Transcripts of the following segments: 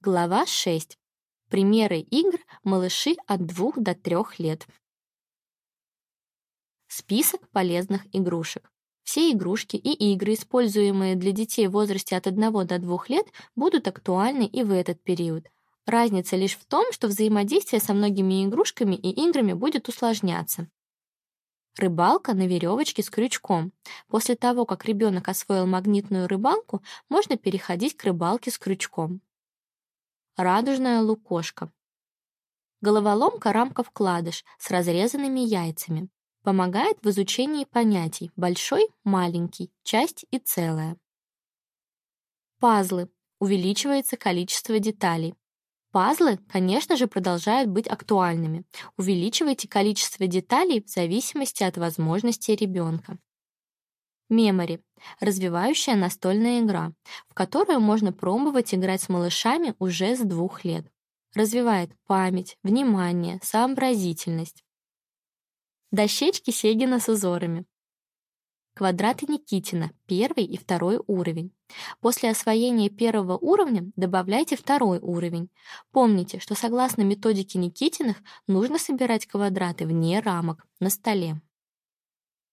Глава 6. Примеры игр малыши от 2 до 3 лет. Список полезных игрушек. Все игрушки и игры, используемые для детей в возрасте от 1 до 2 лет, будут актуальны и в этот период. Разница лишь в том, что взаимодействие со многими игрушками и играми будет усложняться. Рыбалка на веревочке с крючком. После того, как ребенок освоил магнитную рыбалку, можно переходить к рыбалке с крючком радужная лукошка. Головоломка рамка-вкладыш с разрезанными яйцами. Помогает в изучении понятий большой, маленький, часть и целое. Пазлы. Увеличивается количество деталей. Пазлы, конечно же, продолжают быть актуальными. Увеличивайте количество деталей в зависимости от возможностей ребенка. Мемори — развивающая настольная игра, в которую можно пробовать играть с малышами уже с двух лет. Развивает память, внимание, сообразительность. Дощечки Сегина с узорами. Квадраты Никитина, первый и второй уровень. После освоения первого уровня добавляйте второй уровень. Помните, что согласно методике Никитиных нужно собирать квадраты вне рамок, на столе.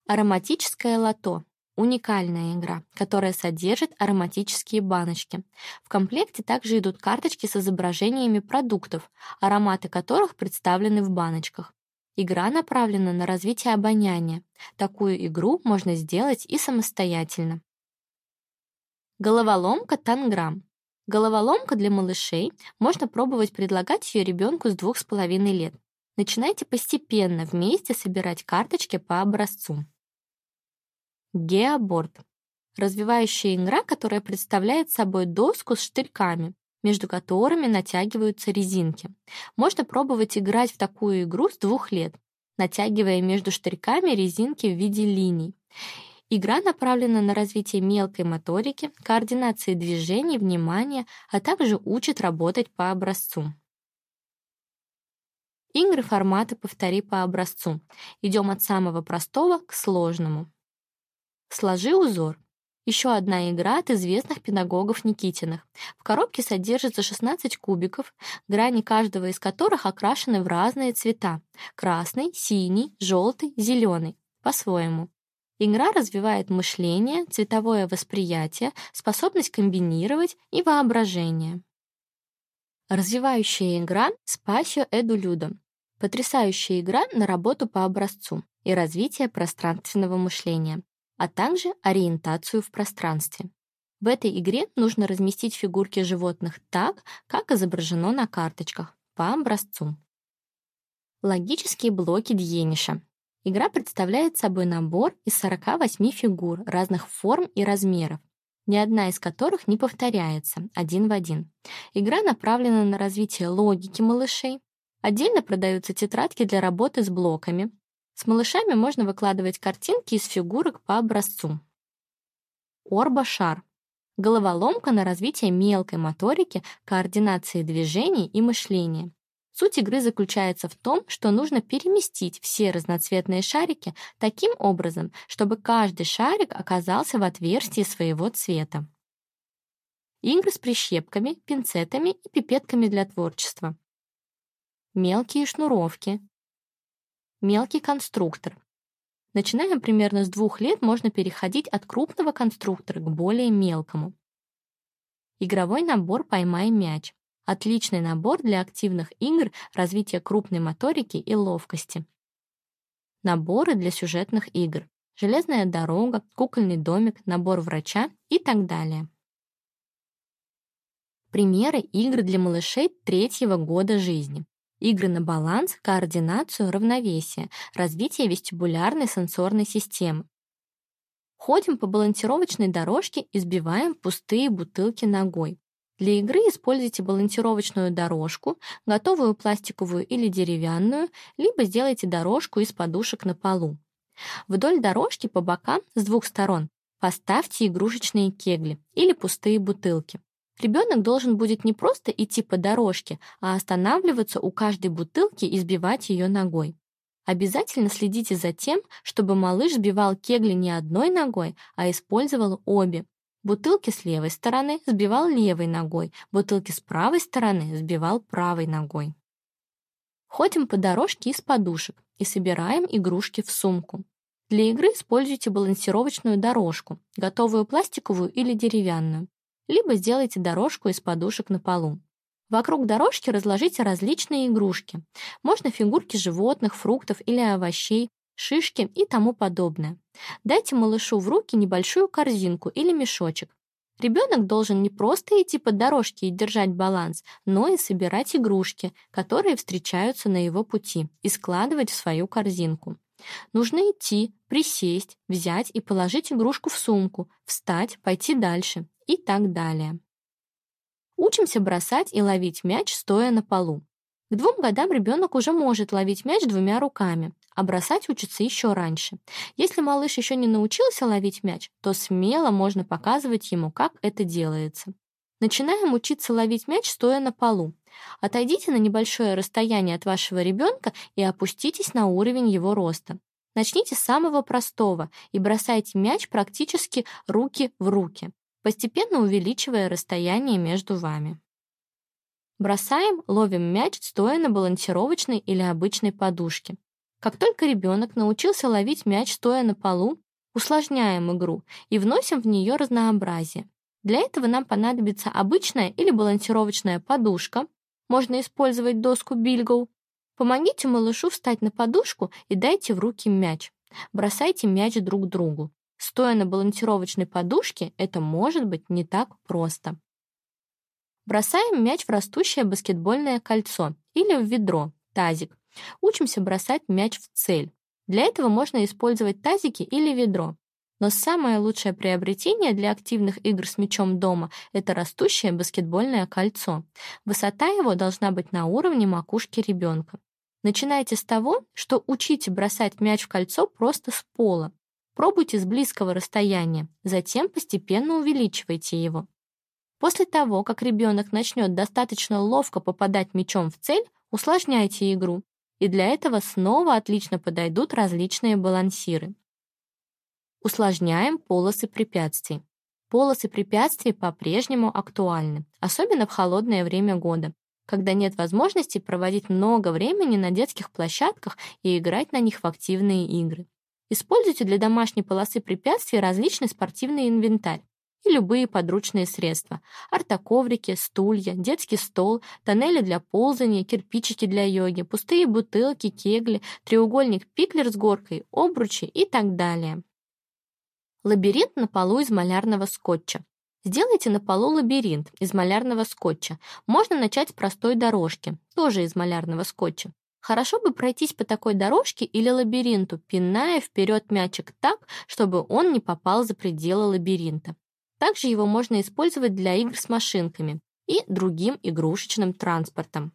Ароматическое лото Уникальная игра, которая содержит ароматические баночки. В комплекте также идут карточки с изображениями продуктов, ароматы которых представлены в баночках. Игра направлена на развитие обоняния. Такую игру можно сделать и самостоятельно. Головоломка Танграм. Головоломка для малышей. Можно пробовать предлагать ее ребенку с двух с половиной лет. Начинайте постепенно вместе собирать карточки по образцу. Геоборд. Развивающая игра, которая представляет собой доску с штырьками, между которыми натягиваются резинки. Можно пробовать играть в такую игру с двух лет, натягивая между штырьками резинки в виде линий. Игра направлена на развитие мелкой моторики, координации движений, внимания, а также учит работать по образцу. Игры формата «Повтори по образцу». Идем от самого простого к сложному. Сложи узор. Еще одна игра от известных педагогов Никитиных. В коробке содержится 16 кубиков, грани каждого из которых окрашены в разные цвета — красный, синий, желтый, зеленый, по-своему. Игра развивает мышление, цветовое восприятие, способность комбинировать и воображение. Развивающая игра Spatio Edu Ludo. Потрясающая игра на работу по образцу и развитие пространственного мышления а также ориентацию в пространстве. В этой игре нужно разместить фигурки животных так, как изображено на карточках, по образцу. Логические блоки Дьениша. Игра представляет собой набор из 48 фигур разных форм и размеров, ни одна из которых не повторяется один в один. Игра направлена на развитие логики малышей. Отдельно продаются тетрадки для работы с блоками, с малышами можно выкладывать картинки из фигурок по образцу. Орба-шар. Головоломка на развитие мелкой моторики, координации движений и мышления. Суть игры заключается в том, что нужно переместить все разноцветные шарики таким образом, чтобы каждый шарик оказался в отверстии своего цвета. Игры с прищепками, пинцетами и пипетками для творчества. Мелкие шнуровки, Мелкий конструктор. Начиная примерно с двух лет можно переходить от крупного конструктора к более мелкому. Игровой набор «Поймай мяч». Отличный набор для активных игр, развития крупной моторики и ловкости. Наборы для сюжетных игр. Железная дорога, кукольный домик, набор врача и так далее. Примеры игр для малышей третьего года жизни. Игры на баланс, координацию, равновесие, развитие вестибулярной сенсорной системы. Ходим по балансировочной дорожке и сбиваем пустые бутылки ногой. Для игры используйте балансировочную дорожку, готовую пластиковую или деревянную, либо сделайте дорожку из подушек на полу. Вдоль дорожки по бокам с двух сторон поставьте игрушечные кегли или пустые бутылки. Ребенок должен будет не просто идти по дорожке, а останавливаться у каждой бутылки и сбивать ее ногой. Обязательно следите за тем, чтобы малыш сбивал кегли не одной ногой, а использовал обе. Бутылки с левой стороны сбивал левой ногой, бутылки с правой стороны сбивал правой ногой. Ходим по дорожке из подушек и собираем игрушки в сумку. Для игры используйте балансировочную дорожку, готовую пластиковую или деревянную, либо сделайте дорожку из подушек на полу. Вокруг дорожки разложите различные игрушки. Можно фигурки животных, фруктов или овощей, шишки и тому подобное. Дайте малышу в руки небольшую корзинку или мешочек. Ребенок должен не просто идти по дорожке и держать баланс, но и собирать игрушки, которые встречаются на его пути, и складывать в свою корзинку. Нужно идти, присесть, взять и положить игрушку в сумку, встать, пойти дальше и так далее. Учимся бросать и ловить мяч, стоя на полу. К двум годам ребенок уже может ловить мяч двумя руками, а бросать учится еще раньше. Если малыш еще не научился ловить мяч, то смело можно показывать ему, как это делается. Начинаем учиться ловить мяч, стоя на полу. Отойдите на небольшое расстояние от вашего ребенка и опуститесь на уровень его роста. Начните с самого простого и бросайте мяч практически руки в руки постепенно увеличивая расстояние между вами. Бросаем, ловим мяч, стоя на балансировочной или обычной подушке. Как только ребенок научился ловить мяч, стоя на полу, усложняем игру и вносим в нее разнообразие. Для этого нам понадобится обычная или балансировочная подушка, можно использовать доску бильгоу. Помогите малышу встать на подушку и дайте в руки мяч. Бросайте мяч друг другу. Стоя на балансировочной подушке, это может быть не так просто. Бросаем мяч в растущее баскетбольное кольцо или в ведро, тазик. Учимся бросать мяч в цель. Для этого можно использовать тазики или ведро. Но самое лучшее приобретение для активных игр с мячом дома — это растущее баскетбольное кольцо. Высота его должна быть на уровне макушки ребенка. Начинайте с того, что учите бросать мяч в кольцо просто с пола. Пробуйте с близкого расстояния, затем постепенно увеличивайте его. После того, как ребенок начнет достаточно ловко попадать мячом в цель, усложняйте игру, и для этого снова отлично подойдут различные балансиры. Усложняем полосы препятствий. Полосы препятствий по-прежнему актуальны, особенно в холодное время года, когда нет возможности проводить много времени на детских площадках и играть на них в активные игры. Используйте для домашней полосы препятствий различный спортивный инвентарь и любые подручные средства. Ортоковрики, стулья, детский стол, тоннели для ползания, кирпичики для йоги, пустые бутылки, кегли, треугольник пиклер с горкой, обручи и так далее. Лабиринт на полу из малярного скотча. Сделайте на полу лабиринт из малярного скотча. Можно начать с простой дорожки, тоже из малярного скотча. Хорошо бы пройтись по такой дорожке или лабиринту, пиная вперед мячик так, чтобы он не попал за пределы лабиринта. Также его можно использовать для игр с машинками и другим игрушечным транспортом.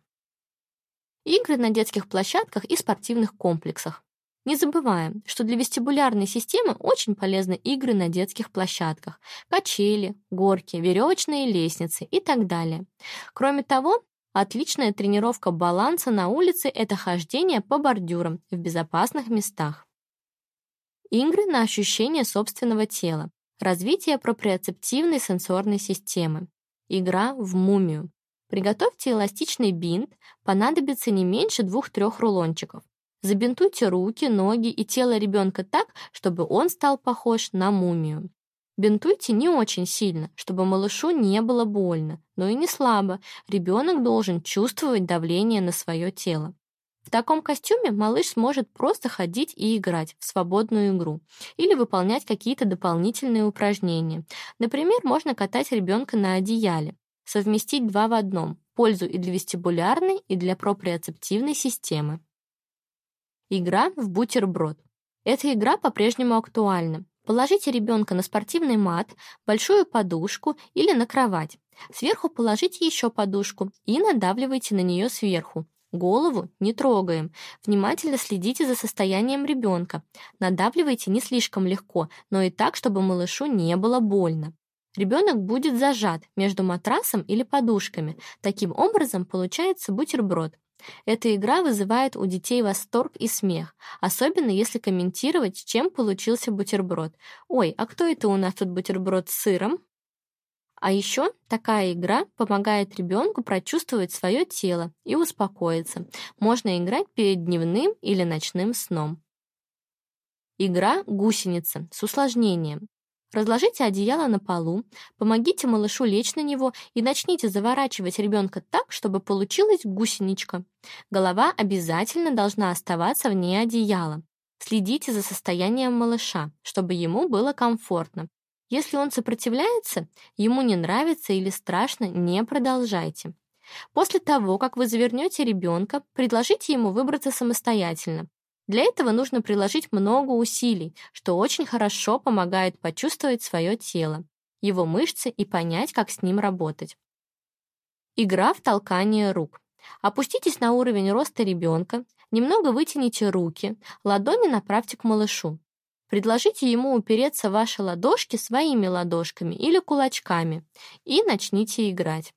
Игры на детских площадках и спортивных комплексах. Не забываем, что для вестибулярной системы очень полезны игры на детских площадках, качели, горки, веревочные лестницы и так далее. Кроме того, Отличная тренировка баланса на улице — это хождение по бордюрам в безопасных местах. Игры на ощущение собственного тела. Развитие проприоцептивной сенсорной системы. Игра в мумию. Приготовьте эластичный бинт, понадобится не меньше двух-трех рулончиков. Забинтуйте руки, ноги и тело ребенка так, чтобы он стал похож на мумию. Бинтуйте не очень сильно, чтобы малышу не было больно, но и не слабо. Ребенок должен чувствовать давление на свое тело. В таком костюме малыш сможет просто ходить и играть в свободную игру или выполнять какие-то дополнительные упражнения. Например, можно катать ребенка на одеяле, совместить два в одном, пользу и для вестибулярной, и для проприоцептивной системы. Игра в бутерброд. Эта игра по-прежнему актуальна. Положите ребенка на спортивный мат, большую подушку или на кровать. Сверху положите еще подушку и надавливайте на нее сверху. Голову не трогаем. Внимательно следите за состоянием ребенка. Надавливайте не слишком легко, но и так, чтобы малышу не было больно. Ребенок будет зажат между матрасом или подушками. Таким образом получается бутерброд. Эта игра вызывает у детей восторг и смех, особенно если комментировать, чем получился бутерброд. «Ой, а кто это у нас тут бутерброд с сыром?» А еще такая игра помогает ребенку прочувствовать свое тело и успокоиться. Можно играть перед дневным или ночным сном. Игра «Гусеница» с усложнением. Разложите одеяло на полу, помогите малышу лечь на него и начните заворачивать ребенка так, чтобы получилась гусеничка. Голова обязательно должна оставаться вне одеяла. Следите за состоянием малыша, чтобы ему было комфортно. Если он сопротивляется, ему не нравится или страшно, не продолжайте. После того, как вы завернете ребенка, предложите ему выбраться самостоятельно. Для этого нужно приложить много усилий, что очень хорошо помогает почувствовать свое тело, его мышцы и понять, как с ним работать. Игра в толкание рук. Опуститесь на уровень роста ребенка, немного вытяните руки, ладони направьте к малышу. Предложите ему упереться в ваши ладошки своими ладошками или кулачками и начните играть.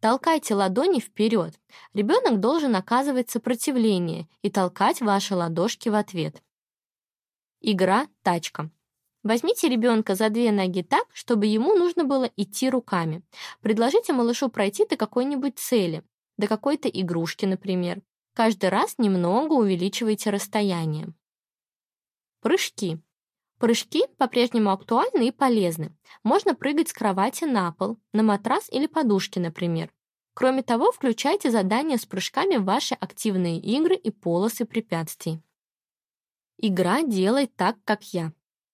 Толкайте ладони вперед. Ребенок должен оказывать сопротивление и толкать ваши ладошки в ответ. Игра «Тачка». Возьмите ребенка за две ноги так, чтобы ему нужно было идти руками. Предложите малышу пройти до какой-нибудь цели, до какой-то игрушки, например. Каждый раз немного увеличивайте расстояние. Прыжки. Прыжки по-прежнему актуальны и полезны. Можно прыгать с кровати на пол, на матрас или подушки, например. Кроме того, включайте задания с прыжками в ваши активные игры и полосы препятствий. Игра «Делай так, как я».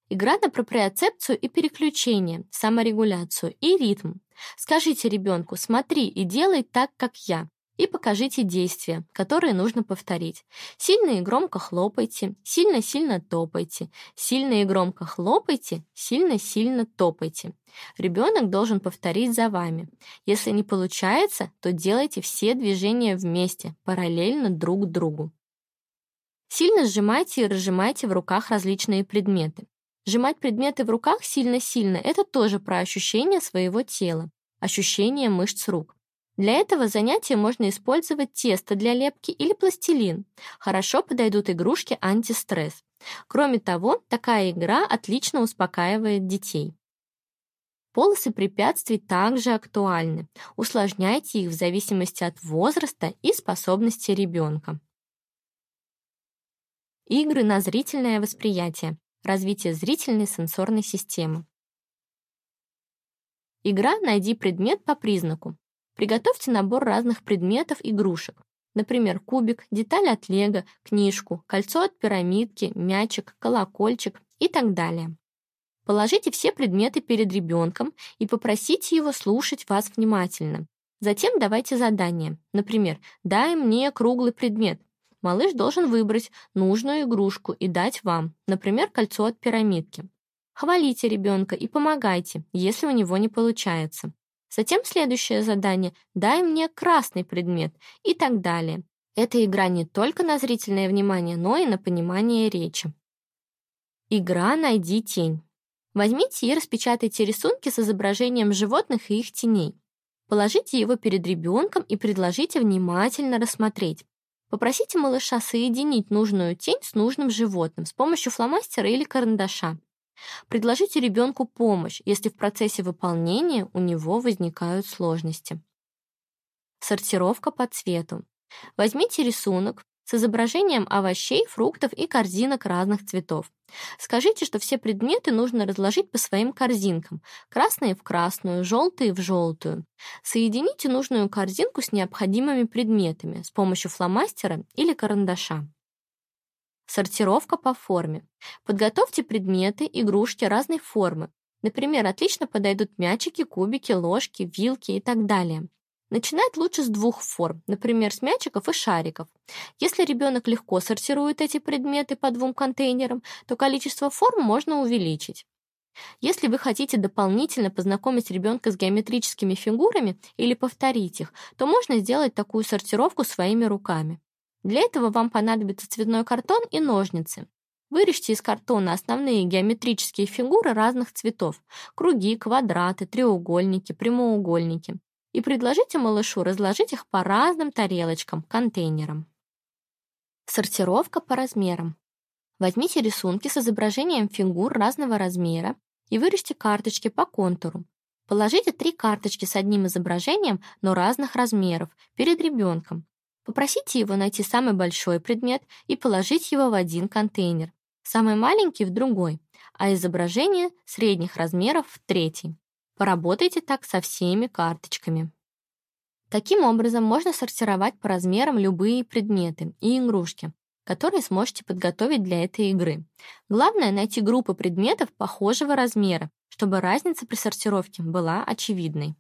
Игра на проприоцепцию и переключение, саморегуляцию и ритм. Скажите ребенку «смотри и делай так, как я» и покажите действия, которые нужно повторить. Сильно и громко хлопайте, сильно-сильно топайте, сильно и громко хлопайте, сильно-сильно топайте. Ребенок должен повторить за вами. Если не получается, то делайте все движения вместе, параллельно друг другу. Сильно сжимайте и разжимайте в руках различные предметы. Сжимать предметы в руках сильно-сильно – это тоже про ощущение своего тела, ощущение мышц рук. Для этого занятия можно использовать тесто для лепки или пластилин. Хорошо подойдут игрушки антистресс. Кроме того, такая игра отлично успокаивает детей. Полосы препятствий также актуальны. Усложняйте их в зависимости от возраста и способности ребенка. Игры на зрительное восприятие. Развитие зрительной сенсорной системы. Игра «Найди предмет по признаку». Приготовьте набор разных предметов, игрушек. Например, кубик, деталь от лего, книжку, кольцо от пирамидки, мячик, колокольчик и так далее. Положите все предметы перед ребенком и попросите его слушать вас внимательно. Затем давайте задание. Например, «Дай мне круглый предмет». Малыш должен выбрать нужную игрушку и дать вам, например, кольцо от пирамидки. Хвалите ребенка и помогайте, если у него не получается. Затем следующее задание «Дай мне красный предмет» и так далее. Эта игра не только на зрительное внимание, но и на понимание речи. Игра «Найди тень». Возьмите и распечатайте рисунки с изображением животных и их теней. Положите его перед ребенком и предложите внимательно рассмотреть. Попросите малыша соединить нужную тень с нужным животным с помощью фломастера или карандаша. Предложите ребенку помощь, если в процессе выполнения у него возникают сложности. Сортировка по цвету. Возьмите рисунок с изображением овощей, фруктов и корзинок разных цветов. Скажите, что все предметы нужно разложить по своим корзинкам. Красные в красную, желтые в желтую. Соедините нужную корзинку с необходимыми предметами с помощью фломастера или карандаша. Сортировка по форме. Подготовьте предметы, игрушки разной формы. Например, отлично подойдут мячики, кубики, ложки, вилки и так далее. Начинать лучше с двух форм, например, с мячиков и шариков. Если ребенок легко сортирует эти предметы по двум контейнерам, то количество форм можно увеличить. Если вы хотите дополнительно познакомить ребенка с геометрическими фигурами или повторить их, то можно сделать такую сортировку своими руками. Для этого вам понадобится цветной картон и ножницы. Вырежьте из картона основные геометрические фигуры разных цветов – круги, квадраты, треугольники, прямоугольники – и предложите малышу разложить их по разным тарелочкам, контейнерам. Сортировка по размерам. Возьмите рисунки с изображением фигур разного размера и вырежьте карточки по контуру. Положите три карточки с одним изображением, но разных размеров, перед ребенком. Попросите его найти самый большой предмет и положить его в один контейнер, самый маленький в другой, а изображение средних размеров в третий. Поработайте так со всеми карточками. Таким образом, можно сортировать по размерам любые предметы и игрушки, которые сможете подготовить для этой игры. Главное — найти группы предметов похожего размера, чтобы разница при сортировке была очевидной.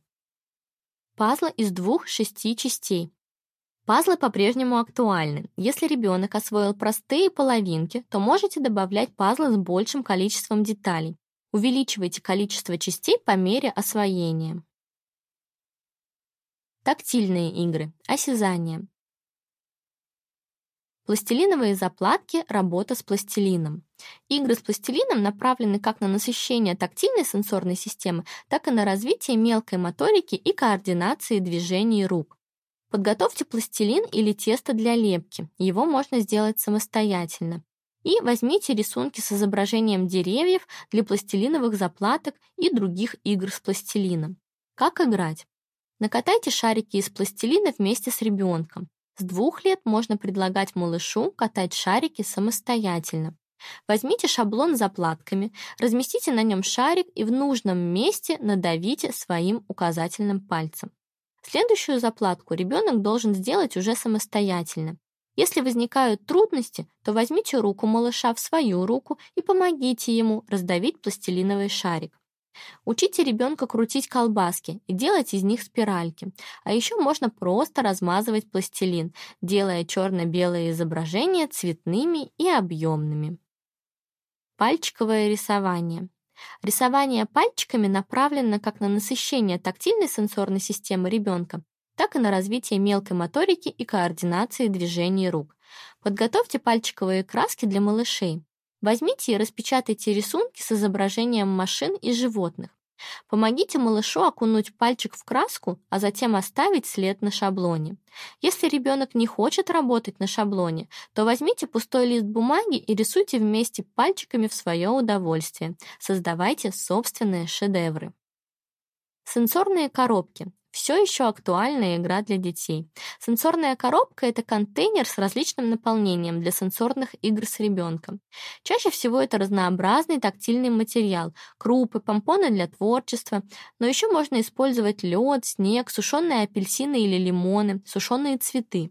Пазлы из двух шести частей. Пазлы по-прежнему актуальны. Если ребенок освоил простые половинки, то можете добавлять пазлы с большим количеством деталей. Увеличивайте количество частей по мере освоения. Тактильные игры. Осязание. Пластилиновые заплатки – работа с пластилином. Игры с пластилином направлены как на насыщение тактильной сенсорной системы, так и на развитие мелкой моторики и координации движений рук. Подготовьте пластилин или тесто для лепки. Его можно сделать самостоятельно. И возьмите рисунки с изображением деревьев для пластилиновых заплаток и других игр с пластилином. Как играть? Накатайте шарики из пластилина вместе с ребенком. С двух лет можно предлагать малышу катать шарики самостоятельно. Возьмите шаблон с заплатками, разместите на нем шарик и в нужном месте надавите своим указательным пальцем. Следующую заплатку ребенок должен сделать уже самостоятельно. Если возникают трудности, то возьмите руку малыша в свою руку и помогите ему раздавить пластилиновый шарик. Учите ребенка крутить колбаски и делать из них спиральки. А еще можно просто размазывать пластилин, делая черно-белые изображения цветными и объемными. Пальчиковое рисование. Рисование пальчиками направлено как на насыщение тактильной сенсорной системы ребенка, так и на развитие мелкой моторики и координации движений рук. Подготовьте пальчиковые краски для малышей. Возьмите и распечатайте рисунки с изображением машин и животных. Помогите малышу окунуть пальчик в краску, а затем оставить след на шаблоне. Если ребенок не хочет работать на шаблоне, то возьмите пустой лист бумаги и рисуйте вместе пальчиками в свое удовольствие. Создавайте собственные шедевры. Сенсорные коробки. Все еще актуальная игра для детей. Сенсорная коробка — это контейнер с различным наполнением для сенсорных игр с ребенком. Чаще всего это разнообразный тактильный материал, крупы, помпоны для творчества, но еще можно использовать лед, снег, сушеные апельсины или лимоны, сушеные цветы.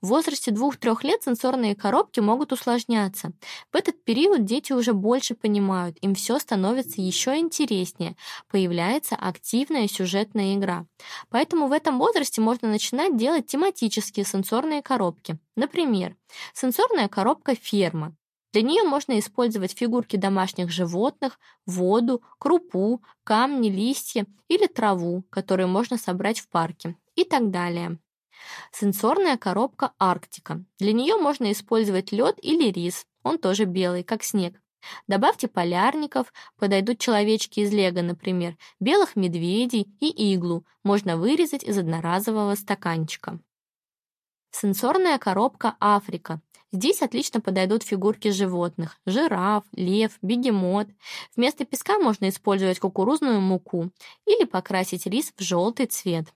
В возрасте 2-3 лет сенсорные коробки могут усложняться. В этот период дети уже больше понимают, им все становится еще интереснее, появляется активная сюжетная игра. Поэтому в этом возрасте можно начинать делать тематические сенсорные коробки. Например, сенсорная коробка «Ферма». Для нее можно использовать фигурки домашних животных, воду, крупу, камни, листья или траву, которые можно собрать в парке и так далее. Сенсорная коробка Арктика. Для нее можно использовать лед или рис, он тоже белый, как снег. Добавьте полярников, подойдут человечки из лего, например, белых медведей и иглу можно вырезать из одноразового стаканчика. Сенсорная коробка Африка. Здесь отлично подойдут фигурки животных – жираф, лев, бегемот. Вместо песка можно использовать кукурузную муку или покрасить рис в желтый цвет.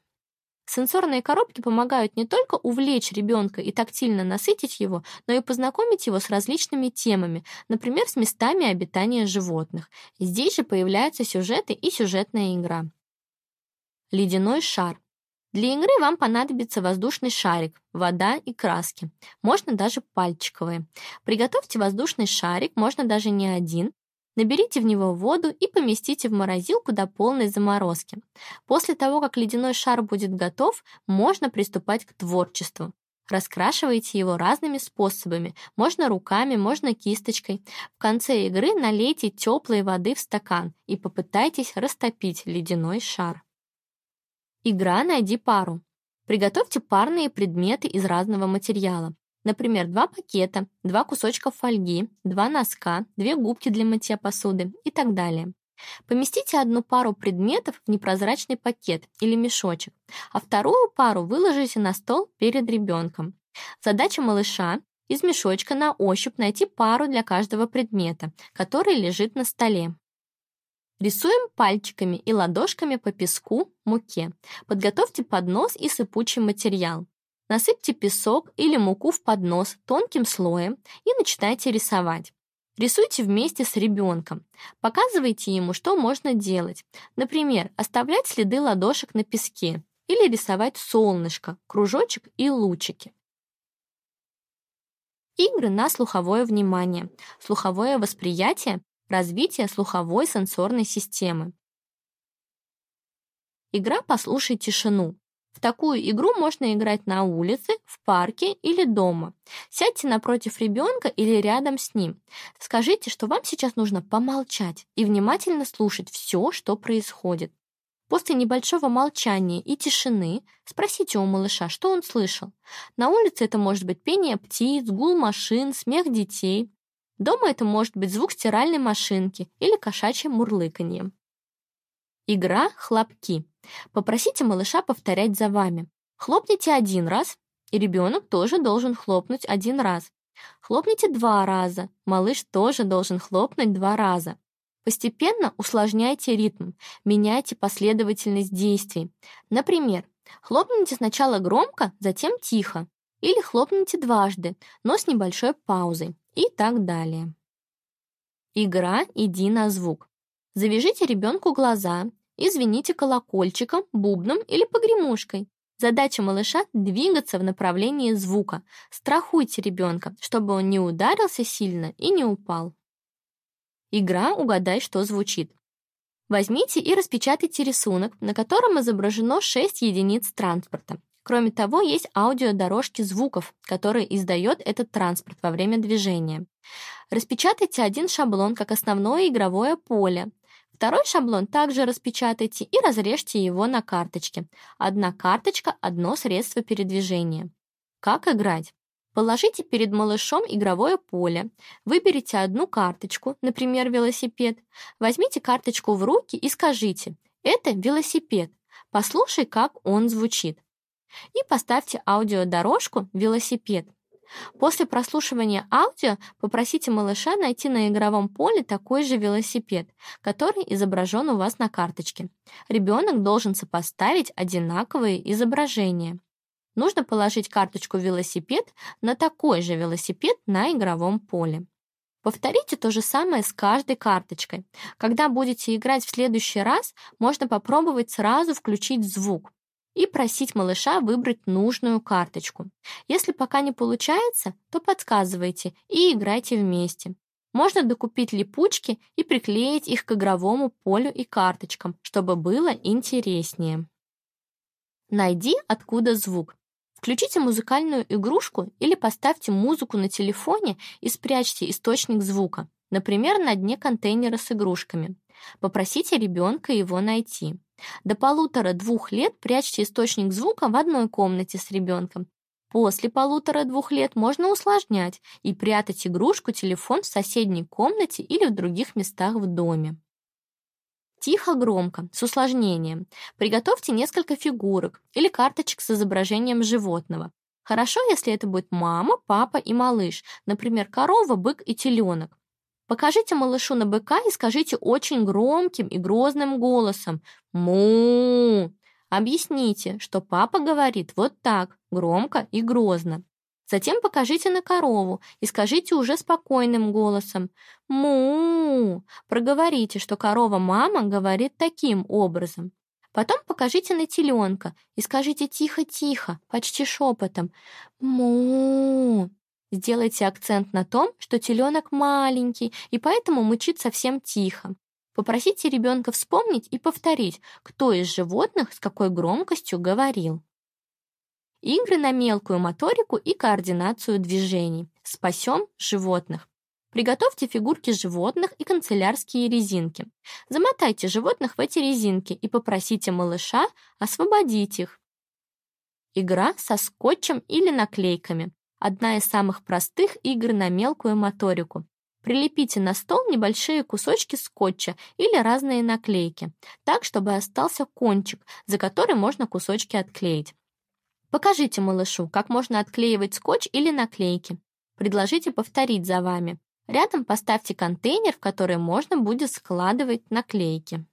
Сенсорные коробки помогают не только увлечь ребенка и тактильно насытить его, но и познакомить его с различными темами, например, с местами обитания животных. Здесь же появляются сюжеты и сюжетная игра. Ледяной шар. Для игры вам понадобится воздушный шарик, вода и краски. Можно даже пальчиковые. Приготовьте воздушный шарик, можно даже не один, Наберите в него воду и поместите в морозилку до полной заморозки. После того, как ледяной шар будет готов, можно приступать к творчеству. Раскрашивайте его разными способами. Можно руками, можно кисточкой. В конце игры налейте теплой воды в стакан и попытайтесь растопить ледяной шар. Игра «Найди пару». Приготовьте парные предметы из разного материала. Например, два пакета, два кусочка фольги, два носка, две губки для мытья посуды и так далее. Поместите одну пару предметов в непрозрачный пакет или мешочек, а вторую пару выложите на стол перед ребенком. Задача малыша из мешочка на ощупь найти пару для каждого предмета, который лежит на столе. Рисуем пальчиками и ладошками по песку, муке. Подготовьте поднос и сыпучий материал. Насыпьте песок или муку в поднос тонким слоем и начинайте рисовать. Рисуйте вместе с ребенком. Показывайте ему, что можно делать. Например, оставлять следы ладошек на песке или рисовать солнышко, кружочек и лучики. Игры на слуховое внимание, слуховое восприятие, развитие слуховой сенсорной системы. Игра «Послушай тишину». В такую игру можно играть на улице, в парке или дома. Сядьте напротив ребенка или рядом с ним. Скажите, что вам сейчас нужно помолчать и внимательно слушать все, что происходит. После небольшого молчания и тишины спросите у малыша, что он слышал. На улице это может быть пение птиц, гул машин, смех детей. Дома это может быть звук стиральной машинки или кошачье мурлыканье. Игра «Хлопки». Попросите малыша повторять за вами. Хлопните один раз, и ребенок тоже должен хлопнуть один раз. Хлопните два раза, малыш тоже должен хлопнуть два раза. Постепенно усложняйте ритм, меняйте последовательность действий. Например, хлопните сначала громко, затем тихо. Или хлопните дважды, но с небольшой паузой. И так далее. Игра «Иди на звук». Завяжите ребенку глаза и звените колокольчиком, бубном или погремушкой. Задача малыша — двигаться в направлении звука. Страхуйте ребенка, чтобы он не ударился сильно и не упал. Игра «Угадай, что звучит». Возьмите и распечатайте рисунок, на котором изображено 6 единиц транспорта. Кроме того, есть аудиодорожки звуков, которые издает этот транспорт во время движения. Распечатайте один шаблон как основное игровое поле, Второй шаблон также распечатайте и разрежьте его на карточке. Одна карточка – одно средство передвижения. Как играть? Положите перед малышом игровое поле, выберите одну карточку, например, велосипед, возьмите карточку в руки и скажите «Это велосипед, послушай, как он звучит». И поставьте аудиодорожку «Велосипед». После прослушивания аудио попросите малыша найти на игровом поле такой же велосипед, который изображен у вас на карточке. Ребенок должен сопоставить одинаковые изображения. Нужно положить карточку «Велосипед» на такой же велосипед на игровом поле. Повторите то же самое с каждой карточкой. Когда будете играть в следующий раз, можно попробовать сразу включить звук и просить малыша выбрать нужную карточку. Если пока не получается, то подсказывайте и играйте вместе. Можно докупить липучки и приклеить их к игровому полю и карточкам, чтобы было интереснее. Найди, откуда звук. Включите музыкальную игрушку или поставьте музыку на телефоне и спрячьте источник звука, например, на дне контейнера с игрушками. Попросите ребенка его найти. До полутора-двух лет прячьте источник звука в одной комнате с ребенком. После полутора-двух лет можно усложнять и прятать игрушку, телефон в соседней комнате или в других местах в доме. Тихо-громко, с усложнением. Приготовьте несколько фигурок или карточек с изображением животного. Хорошо, если это будет мама, папа и малыш, например, корова, бык и теленок. Покажите малышу на быка и скажите очень громким и грозным голосом «Му!». Объясните, что папа говорит вот так, громко и грозно. Затем покажите на корову и скажите уже спокойным голосом «Му!». Проговорите, что корова-мама говорит таким образом. Потом покажите на теленка и скажите тихо-тихо, почти шепотом «Му!». Сделайте акцент на том, что теленок маленький и поэтому мычит совсем тихо. Попросите ребенка вспомнить и повторить, кто из животных с какой громкостью говорил. Игры на мелкую моторику и координацию движений. Спасем животных. Приготовьте фигурки животных и канцелярские резинки. Замотайте животных в эти резинки и попросите малыша освободить их. Игра со скотчем или наклейками одна из самых простых игр на мелкую моторику. Прилепите на стол небольшие кусочки скотча или разные наклейки, так, чтобы остался кончик, за который можно кусочки отклеить. Покажите малышу, как можно отклеивать скотч или наклейки. Предложите повторить за вами. Рядом поставьте контейнер, в который можно будет складывать наклейки.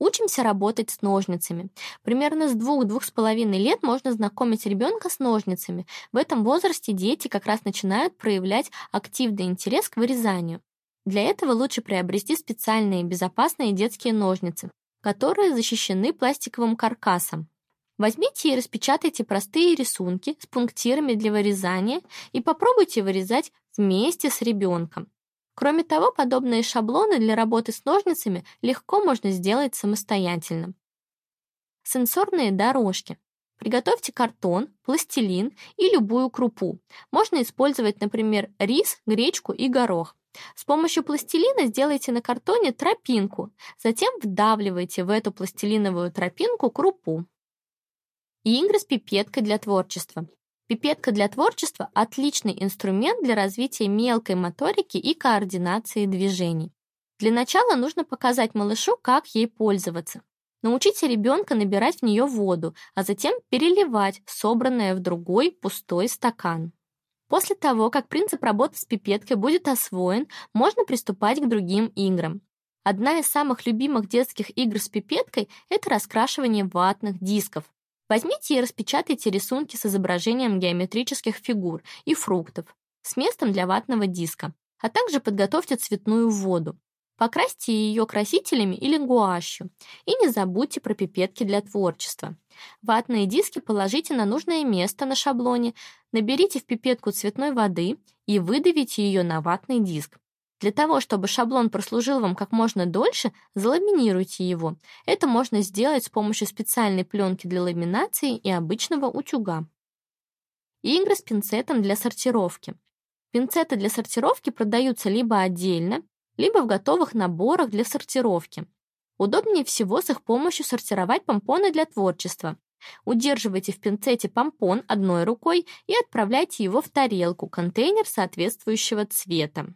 Учимся работать с ножницами. Примерно с двух-двух с половиной лет можно знакомить ребенка с ножницами. В этом возрасте дети как раз начинают проявлять активный интерес к вырезанию. Для этого лучше приобрести специальные безопасные детские ножницы, которые защищены пластиковым каркасом. Возьмите и распечатайте простые рисунки с пунктирами для вырезания и попробуйте вырезать вместе с ребенком. Кроме того, подобные шаблоны для работы с ножницами легко можно сделать самостоятельно. Сенсорные дорожки. Приготовьте картон, пластилин и любую крупу. Можно использовать, например, рис, гречку и горох. С помощью пластилина сделайте на картоне тропинку, затем вдавливайте в эту пластилиновую тропинку крупу. Игры с пипеткой для творчества. Пипетка для творчества – отличный инструмент для развития мелкой моторики и координации движений. Для начала нужно показать малышу, как ей пользоваться. Научите ребенка набирать в нее воду, а затем переливать собранное в другой пустой стакан. После того, как принцип работы с пипеткой будет освоен, можно приступать к другим играм. Одна из самых любимых детских игр с пипеткой – это раскрашивание ватных дисков. Возьмите и распечатайте рисунки с изображением геометрических фигур и фруктов с местом для ватного диска, а также подготовьте цветную воду. Покрасьте ее красителями или гуашью. И не забудьте про пипетки для творчества. Ватные диски положите на нужное место на шаблоне, наберите в пипетку цветной воды и выдавите ее на ватный диск. Для того, чтобы шаблон прослужил вам как можно дольше, заламинируйте его. Это можно сделать с помощью специальной пленки для ламинации и обычного утюга. Игры с пинцетом для сортировки. Пинцеты для сортировки продаются либо отдельно, либо в готовых наборах для сортировки. Удобнее всего с их помощью сортировать помпоны для творчества. Удерживайте в пинцете помпон одной рукой и отправляйте его в тарелку, контейнер соответствующего цвета.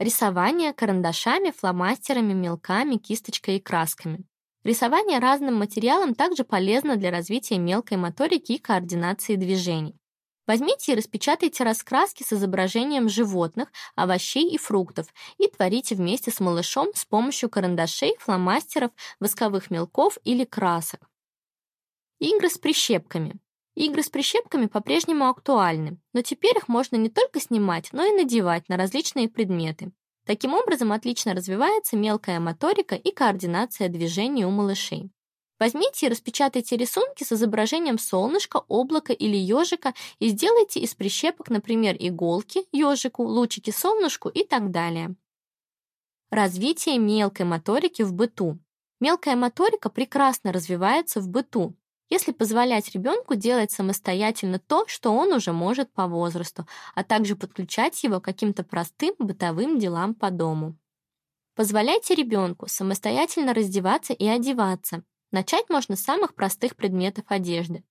Рисование карандашами, фломастерами, мелками, кисточкой и красками. Рисование разным материалом также полезно для развития мелкой моторики и координации движений. Возьмите и распечатайте раскраски с изображением животных, овощей и фруктов и творите вместе с малышом с помощью карандашей, фломастеров, восковых мелков или красок. Игры с прищепками. Игры с прищепками по-прежнему актуальны, но теперь их можно не только снимать, но и надевать на различные предметы. Таким образом, отлично развивается мелкая моторика и координация движений у малышей. Возьмите и распечатайте рисунки с изображением солнышка, облака или ежика и сделайте из прищепок, например, иголки ежику, лучики солнышку и так далее. Развитие мелкой моторики в быту. Мелкая моторика прекрасно развивается в быту, если позволять ребенку делать самостоятельно то, что он уже может по возрасту, а также подключать его к каким-то простым бытовым делам по дому. Позволяйте ребенку самостоятельно раздеваться и одеваться, Начать можно с самых простых предметов одежды.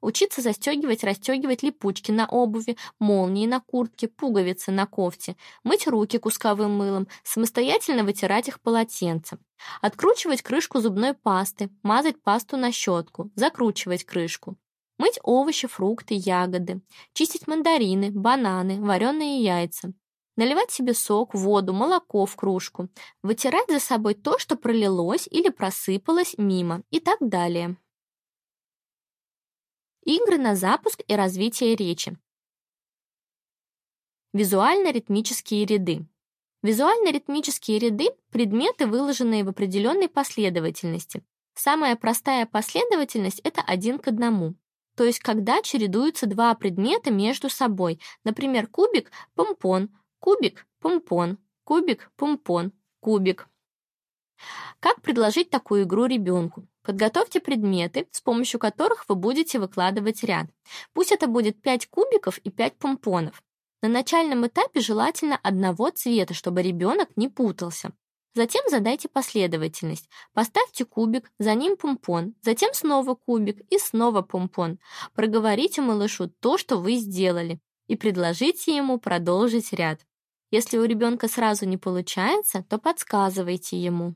Учиться застегивать, расстегивать липучки на обуви, молнии на куртке, пуговицы на кофте, мыть руки кусковым мылом, самостоятельно вытирать их полотенцем, откручивать крышку зубной пасты, мазать пасту на щетку, закручивать крышку, мыть овощи, фрукты, ягоды, чистить мандарины, бананы, вареные яйца, наливать себе сок, воду, молоко в кружку, вытирать за собой то, что пролилось или просыпалось мимо и так далее. Игры на запуск и развитие речи. Визуально-ритмические ряды. Визуально-ритмические ряды — предметы, выложенные в определенной последовательности. Самая простая последовательность — это один к одному. То есть, когда чередуются два предмета между собой, например, кубик — помпон, Кубик, помпон, кубик, помпон, кубик. Как предложить такую игру ребенку? Подготовьте предметы, с помощью которых вы будете выкладывать ряд. Пусть это будет 5 кубиков и 5 помпонов. На начальном этапе желательно одного цвета, чтобы ребенок не путался. Затем задайте последовательность. Поставьте кубик, за ним помпон, затем снова кубик и снова помпон. Проговорите малышу то, что вы сделали, и предложите ему продолжить ряд. Если у ребенка сразу не получается, то подсказывайте ему.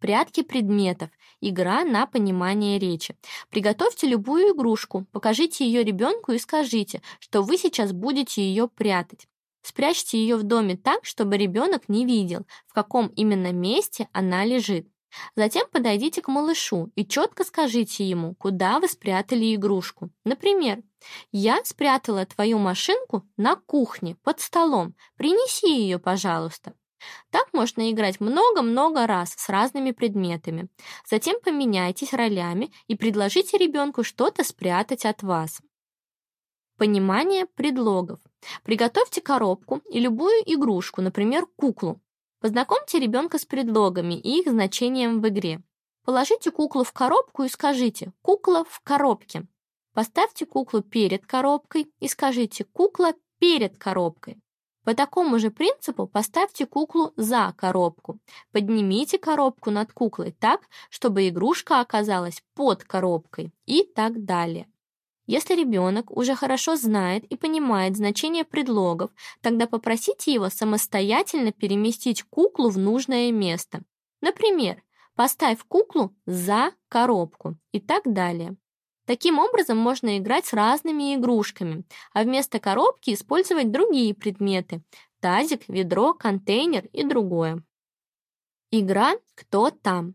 Прятки предметов. Игра на понимание речи. Приготовьте любую игрушку, покажите ее ребенку и скажите, что вы сейчас будете ее прятать. Спрячьте ее в доме так, чтобы ребенок не видел, в каком именно месте она лежит. Затем подойдите к малышу и четко скажите ему, куда вы спрятали игрушку. Например, «Я спрятала твою машинку на кухне, под столом. Принеси ее, пожалуйста». Так можно играть много-много раз с разными предметами. Затем поменяйтесь ролями и предложите ребенку что-то спрятать от вас. Понимание предлогов. Приготовьте коробку и любую игрушку, например, куклу. Познакомьте ребенка с предлогами и их значением в игре. Положите куклу в коробку и скажите «кукла в коробке». Поставьте куклу перед коробкой и скажите «кукла перед коробкой». По такому же принципу поставьте куклу за коробку. Поднимите коробку над куклой так, чтобы игрушка оказалась под коробкой и так далее. Если ребенок уже хорошо знает и понимает значение предлогов, тогда попросите его самостоятельно переместить куклу в нужное место. Например, поставь куклу за коробку и так далее. Таким образом можно играть с разными игрушками, а вместо коробки использовать другие предметы – тазик, ведро, контейнер и другое. Игра «Кто там?».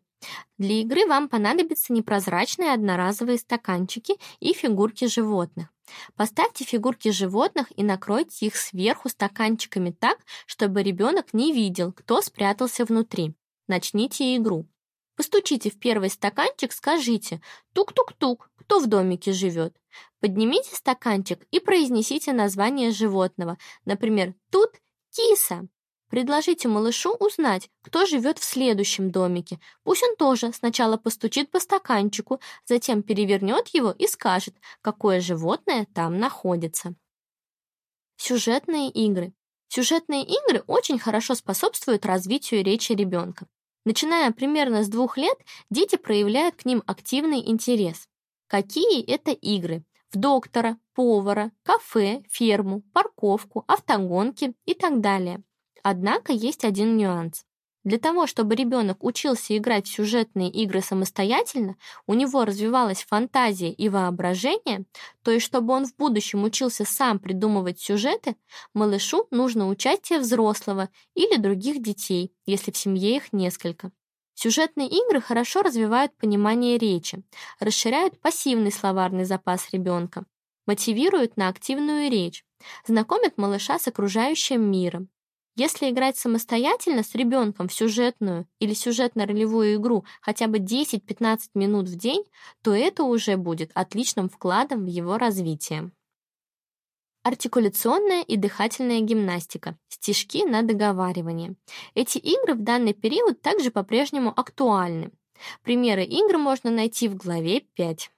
Для игры вам понадобятся непрозрачные одноразовые стаканчики и фигурки животных. Поставьте фигурки животных и накройте их сверху стаканчиками так, чтобы ребенок не видел, кто спрятался внутри. Начните игру. Постучите в первый стаканчик, скажите «Тук-тук-тук, кто в домике живет?» Поднимите стаканчик и произнесите название животного, например, «Тут киса». Предложите малышу узнать, кто живет в следующем домике. Пусть он тоже сначала постучит по стаканчику, затем перевернет его и скажет, какое животное там находится. Сюжетные игры. Сюжетные игры очень хорошо способствуют развитию речи ребенка. Начиная примерно с двух лет, дети проявляют к ним активный интерес. Какие это игры? В доктора, повара, кафе, ферму, парковку, автогонки и так далее. Однако есть один нюанс. Для того, чтобы ребенок учился играть в сюжетные игры самостоятельно, у него развивалась фантазия и воображение, то есть чтобы он в будущем учился сам придумывать сюжеты, малышу нужно участие взрослого или других детей, если в семье их несколько. Сюжетные игры хорошо развивают понимание речи, расширяют пассивный словарный запас ребенка, мотивируют на активную речь, знакомят малыша с окружающим миром, если играть самостоятельно с ребенком в сюжетную или сюжетно-ролевую игру хотя бы 10-15 минут в день, то это уже будет отличным вкладом в его развитие. Артикуляционная и дыхательная гимнастика, стишки на договаривание. Эти игры в данный период также по-прежнему актуальны. Примеры игр можно найти в главе 5.